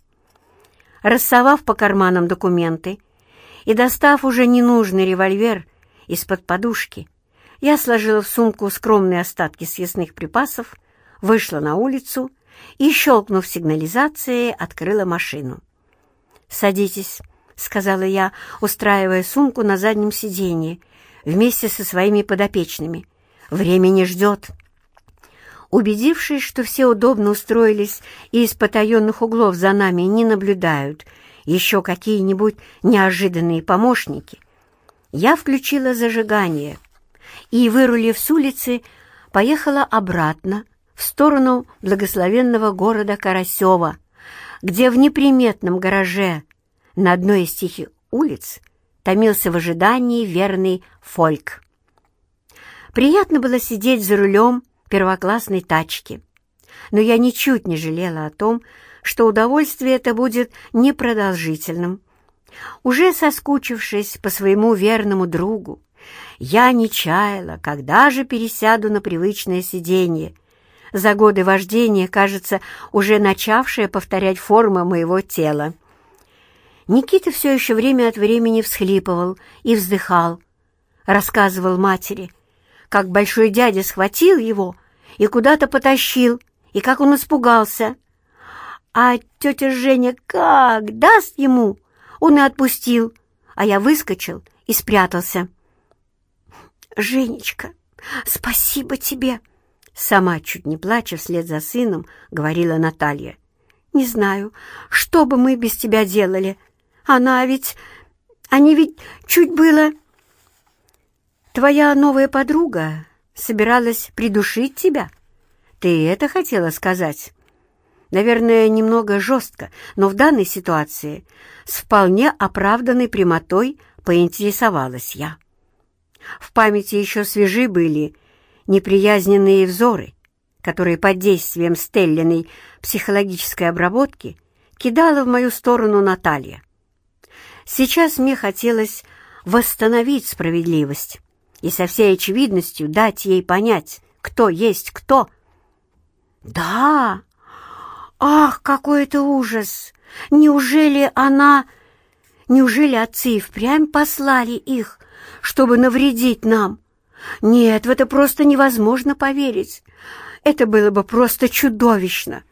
S1: Рассовав по карманам документы и достав уже ненужный револьвер из-под подушки, я сложила в сумку скромные остатки съестных припасов, вышла на улицу и, щелкнув сигнализацией, открыла машину. «Садитесь», — сказала я, устраивая сумку на заднем сиденье вместе со своими подопечными. «Время не ждет». Убедившись, что все удобно устроились и из потаенных углов за нами не наблюдают еще какие-нибудь неожиданные помощники, я включила зажигание и, вырулив с улицы, поехала обратно в сторону благословенного города Карасева, где в неприметном гараже на одной из тихих улиц томился в ожидании верный фольк. Приятно было сидеть за рулем первоклассной тачки. Но я ничуть не жалела о том, что удовольствие это будет непродолжительным. Уже соскучившись по своему верному другу, я не чаяла, когда же пересяду на привычное сиденье, за годы вождения, кажется, уже начавшая повторять формы моего тела. Никита все еще время от времени всхлипывал и вздыхал, рассказывал матери, как большой дядя схватил его и куда-то потащил, и как он испугался. А тетя Женя как даст ему, он и отпустил, а я выскочил и спрятался. «Женечка, спасибо тебе!» Сама, чуть не плача, вслед за сыном, говорила Наталья. «Не знаю, что бы мы без тебя делали. Она ведь... Они ведь чуть было...» «Твоя новая подруга собиралась придушить тебя? Ты это хотела сказать?» Наверное, немного жестко, но в данной ситуации с вполне оправданной прямотой поинтересовалась я. В памяти еще свежи были неприязненные взоры, которые под действием Стеллиной психологической обработки кидала в мою сторону Наталья. Сейчас мне хотелось восстановить справедливость и со всей очевидностью дать ей понять, кто есть кто. «Да! Ах, какой это ужас! Неужели она... Неужели отцы впрямь послали их, чтобы навредить нам? Нет, в это просто невозможно поверить. Это было бы просто чудовищно!»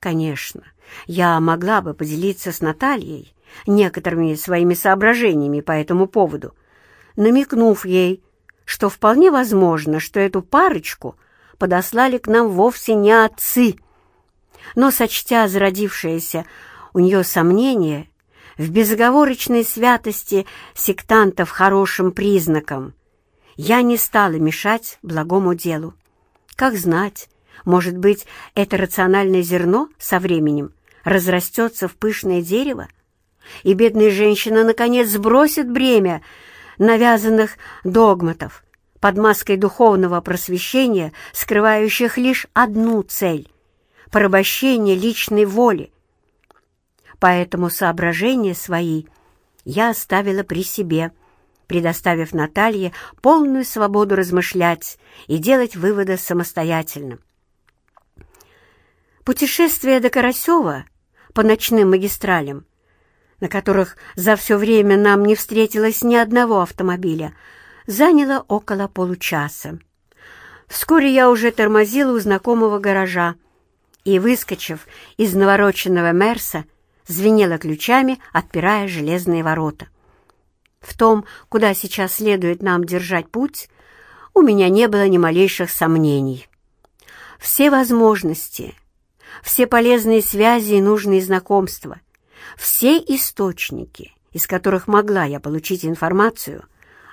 S1: Конечно, я могла бы поделиться с Натальей некоторыми своими соображениями по этому поводу, намекнув ей, что вполне возможно, что эту парочку подослали к нам вовсе не отцы. Но, сочтя зародившееся у нее сомнение в безоговорочной святости сектантов хорошим признаком, я не стала мешать благому делу. Как знать, может быть, это рациональное зерно со временем разрастется в пышное дерево, и бедная женщина, наконец, сбросит бремя навязанных догматов под маской духовного просвещения, скрывающих лишь одну цель — порабощение личной воли. Поэтому соображения свои я оставила при себе, предоставив Наталье полную свободу размышлять и делать выводы самостоятельно. Путешествие до Карасева по ночным магистралям на которых за все время нам не встретилось ни одного автомобиля, заняло около получаса. Вскоре я уже тормозила у знакомого гаража и, выскочив из навороченного Мерса, звенела ключами, отпирая железные ворота. В том, куда сейчас следует нам держать путь, у меня не было ни малейших сомнений. Все возможности, все полезные связи и нужные знакомства, все источники, из которых могла я получить информацию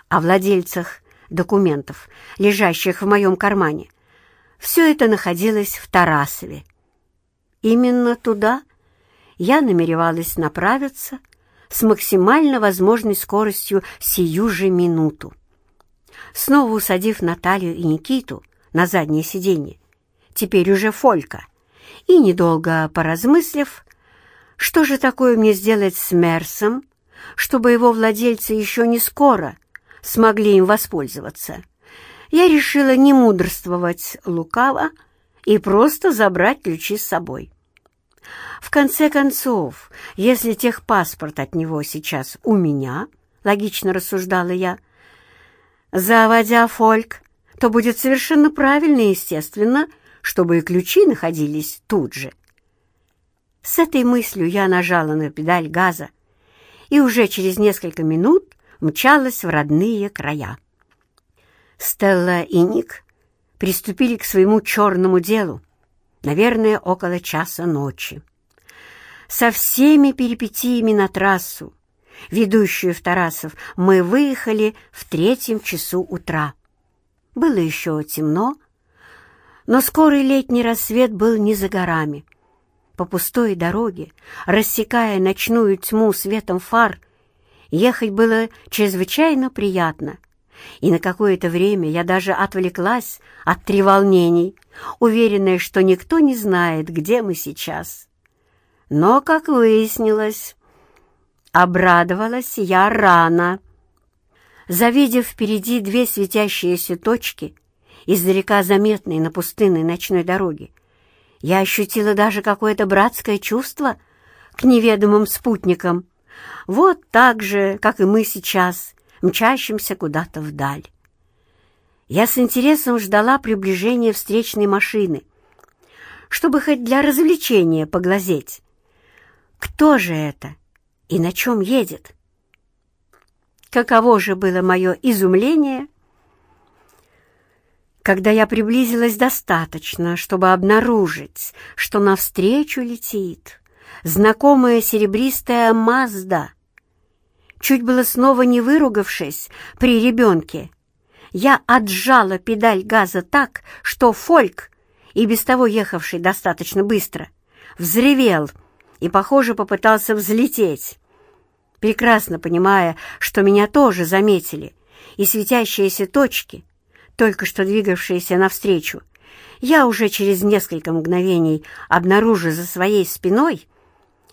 S1: о владельцах документов, лежащих в моем кармане, все это находилось в Тарасове. Именно туда я намеревалась направиться с максимально возможной скоростью сию же минуту. Снова усадив Наталью и Никиту на заднее сиденье, теперь уже Фолька, и, недолго поразмыслив, что же такое мне сделать с Мерсом, чтобы его владельцы еще не скоро смогли им воспользоваться? Я решила не мудрствовать лукаво и просто забрать ключи с собой. В конце концов, если техпаспорт от него сейчас у меня, логично рассуждала я, заводя фольк, то будет совершенно правильно и естественно, чтобы и ключи находились тут же. С этой мыслью я нажала на педаль газа и уже через несколько минут мчалась в родные края. Стелла и Ник приступили к своему черному делу, наверное, около часа ночи. Со всеми перипетиями на трассу, ведущую в Тарасов, мы выехали в третьем часу утра. Было еще темно, но скорый летний рассвет был не за горами — по пустой дороге, рассекая ночную тьму светом фар, ехать было чрезвычайно приятно, и на какое-то время я даже отвлеклась от треволнений, уверенная, что никто не знает, где мы сейчас. Но, как выяснилось, обрадовалась я рано. Завидев впереди две светящиеся точки издалека заметные на пустынной ночной дороге, я ощутила даже какое-то братское чувство к неведомым спутникам, вот так же, как и мы сейчас, мчащимся куда-то вдаль. Я с интересом ждала приближения встречной машины, чтобы хоть для развлечения поглазеть. Кто же это и на чем едет? Каково же было мое изумление, когда я приблизилась достаточно, чтобы обнаружить, что навстречу летит знакомая серебристая Мазда. Чуть было снова не выругавшись при ребенке, я отжала педаль газа так, что Фольк, и без того ехавший достаточно быстро, взревел и, похоже, попытался взлететь. Прекрасно понимая, что меня тоже заметили, и светящиеся точки — только что двигавшиеся навстречу, я уже через несколько мгновений обнаружу за своей спиной,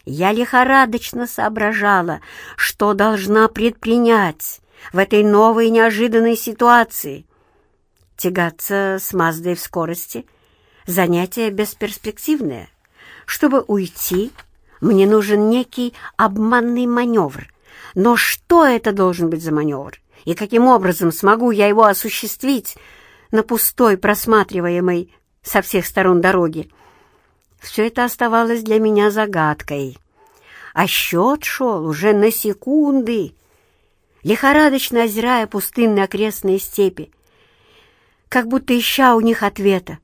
S1: я лихорадочно соображала, что должна предпринять в этой новой неожиданной ситуации. Тягаться с Маздой в скорости — занятие бесперспективное. Чтобы уйти, мне нужен некий обманный маневр. Но что это должен быть за маневр? и каким образом смогу я его осуществить на пустой, просматриваемой со всех сторон дороги. Все это оставалось для меня загадкой. А счет шел уже на секунды, лихорадочно озирая пустынные окрестные степи. Как будто ища у них ответа,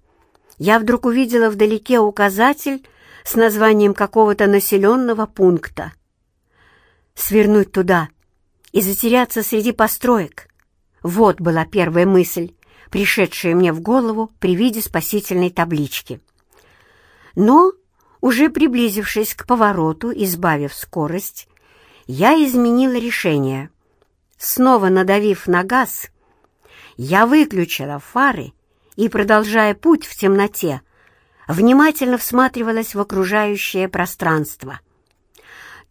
S1: я вдруг увидела вдалеке указатель с названием какого-то населенного пункта. Свернуть туда — и затеряться среди построек. Вот была первая мысль, пришедшая мне в голову при виде спасительной таблички. Но, уже приблизившись к повороту и сбавив скорость, я изменила решение. Снова надавив на газ, я выключила фары и, продолжая путь в темноте, внимательно всматривалась в окружающее пространство.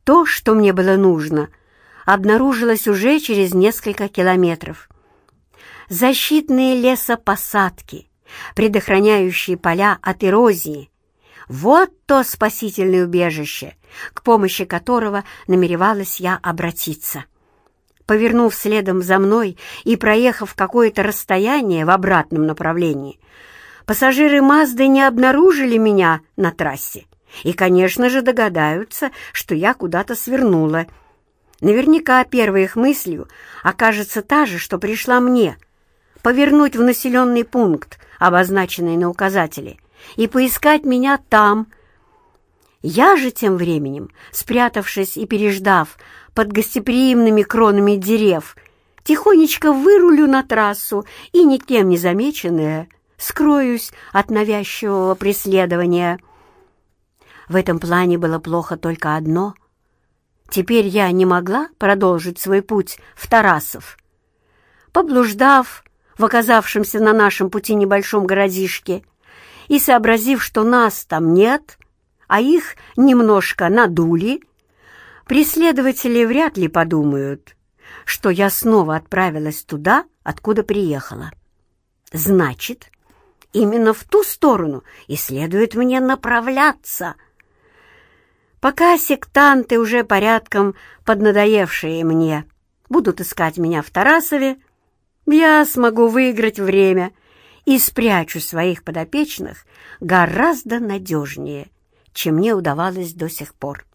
S1: То, что мне было нужно — обнаружилось уже через несколько километров. Защитные лесопосадки, предохраняющие поля от эрозии. Вот то спасительное убежище, к помощи которого намеревалась я обратиться. Повернув следом за мной и проехав какое-то расстояние в обратном направлении, пассажиры Мазды не обнаружили меня на трассе и, конечно же, догадаются, что я куда-то свернула, Наверняка первой их мыслью окажется та же, что пришла мне — повернуть в населенный пункт, обозначенный на указателе, и поискать меня там. Я же тем временем, спрятавшись и переждав под гостеприимными кронами дерев, тихонечко вырулю на трассу и, никем не замеченная, скроюсь от навязчивого преследования. В этом плане было плохо только одно — Теперь я не могла продолжить свой путь в Тарасов. Поблуждав в оказавшемся на нашем пути небольшом городишке и сообразив, что нас там нет, а их немножко надули, преследователи вряд ли подумают, что я снова отправилась туда, откуда приехала. Значит, именно в ту сторону и следует мне направляться — Пока сектанты, уже порядком поднадоевшие мне, будут искать меня в Тарасове, я смогу выиграть время и спрячу своих подопечных гораздо надежнее, чем мне удавалось до сих пор.